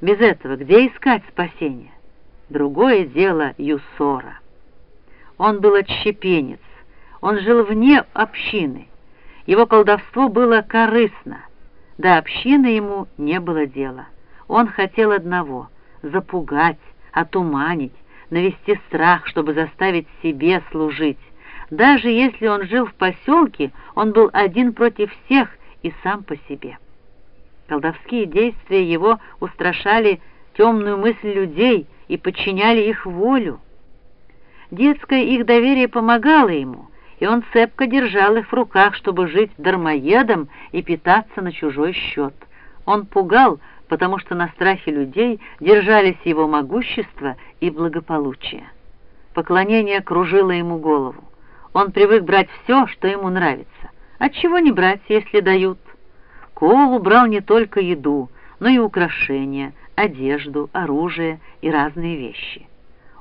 Без этого где искать спасения? Другое дело Юсора. Он был отщепенец, он жил вне общины. Его колдовство было корыстно, до общины ему не было дела. Он хотел одного — запугать, отуманить, навести страх, чтобы заставить себе служить. Даже если он жил в поселке, он был один против всех и сам по себе. Колдовские действия его устрашали темную мысль людей и подчиняли их волю. Детское их доверие помогало ему, и он цепко держал их в руках, чтобы жить дармоедом и питаться на чужой счет. Он пугал, потому что на страхе людей держались его могущество и благополучие. Поклонение кружило ему голову. Он привык брать все, что ему нравится. Отчего не брать, если дают? Коул брал не только еду, но и украшения, одежду, оружие и разные вещи.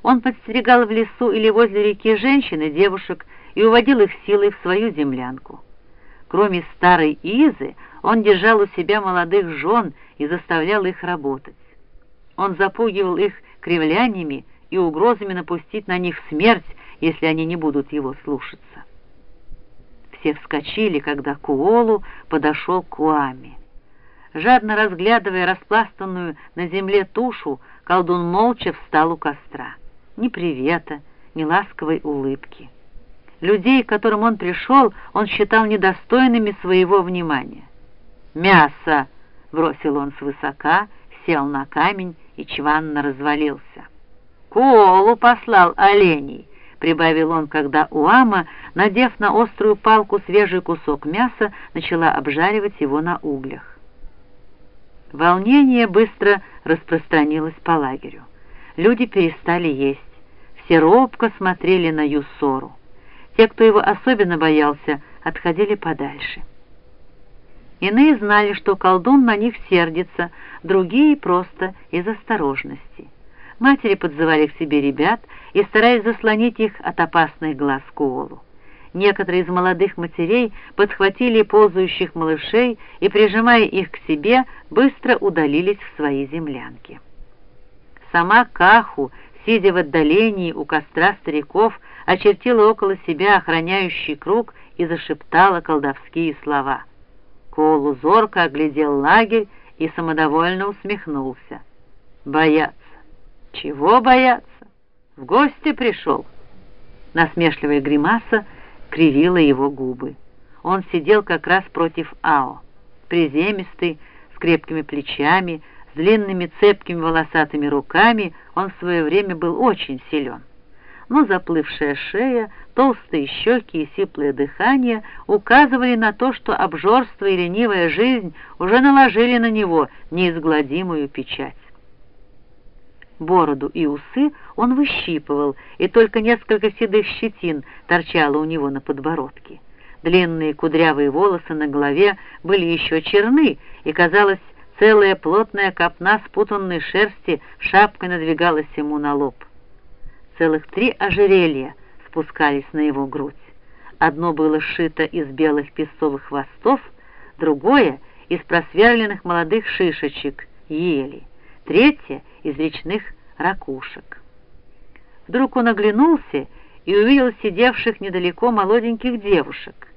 Он подстерегал в лесу или возле реки женщин и девушек и уводил их силой в свою землянку. Кроме старой Изы, он держал у себя молодых жен и заставлял их работать. Он запугивал их кривляниями и угрозами напустить на них смерть, если они не будут его слушаться. Все вскочили, когда Куолу подошел к Куаме. Жадно разглядывая распластанную на земле тушу, колдун молча встал у костра. Ни привета, ни ласковой улыбки. Людей, к которым он пришел, он считал недостойными своего внимания. «Мясо!» — бросил он свысока, сел на камень и чванно развалился. «Колу послал оленей!» — прибавил он, когда Уама, надев на острую палку свежий кусок мяса, начала обжаривать его на углях. Волнение быстро распространилось по лагерю. Люди перестали есть. Все робко смотрели на Юсору. Те, кто его особенно боялся, отходили подальше. Иные знали, что колдун на них сердится, другие просто из осторожности. Матери подзывали к себе ребят и старались заслонить их от опасных глаз Куолу. Некоторые из молодых матерей подхватили ползающих малышей и, прижимая их к себе, быстро удалились в свои землянки. Сама Каху, сидя в отдалении у костра стариков, очертила около себя охраняющий круг и зашептала колдовские слова. Колу зорко оглядел лагерь и самодовольно усмехнулся. «Бояться! Чего бояться? В гости пришел!» Насмешливая гримаса кривила его губы. Он сидел как раз против Ао, приземистый, с крепкими плечами, с длинными цепкими волосатыми руками, он в свое время был очень силен но заплывшая шея, толстые щеки и сиплое дыхание указывали на то, что обжорство и ленивая жизнь уже наложили на него неизгладимую печать. Бороду и усы он выщипывал, и только несколько седых щетин торчало у него на подбородке. Длинные кудрявые волосы на голове были еще черны, и, казалось, целая плотная копна спутанной шерсти шапкой надвигалась ему на лоб. Целых три ожерелья спускались на его грудь. Одно было сшито из белых песцовых хвостов, другое — из просверленных молодых шишечек, ели, третье — из речных ракушек. Вдруг он оглянулся и увидел сидевших недалеко молоденьких девушек.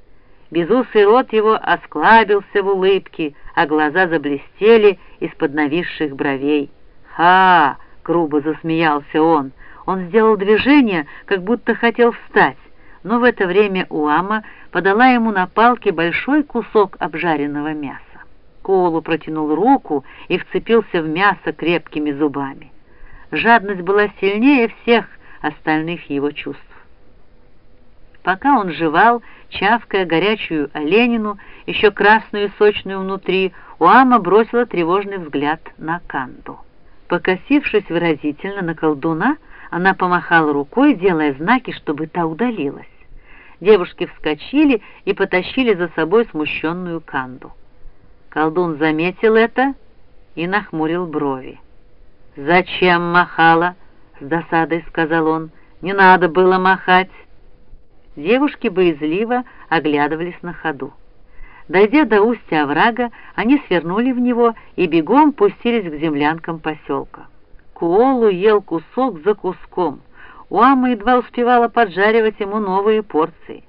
Безусый рот его осклабился в улыбке, а глаза заблестели из-под нависших бровей. «Ха!» — грубо засмеялся он. Он сделал движение, как будто хотел встать, но в это время Уама подала ему на палке большой кусок обжаренного мяса. Коулу протянул руку и вцепился в мясо крепкими зубами. Жадность была сильнее всех остальных его чувств. Пока он жевал, чавкая горячую оленину, еще красную и сочную внутри, Уама бросила тревожный взгляд на Канду. Покосившись выразительно на колдуна, она помахала рукой, делая знаки, чтобы та удалилась. Девушки вскочили и потащили за собой смущенную Канду. Колдун заметил это и нахмурил брови. «Зачем махала?» — с досадой сказал он. «Не надо было махать». Девушки боязливо оглядывались на ходу. Дойдя до устья оврага, они свернули в него и бегом пустились к землянкам поселка. Куолу ел кусок за куском. Уама едва успевала поджаривать ему новые порции.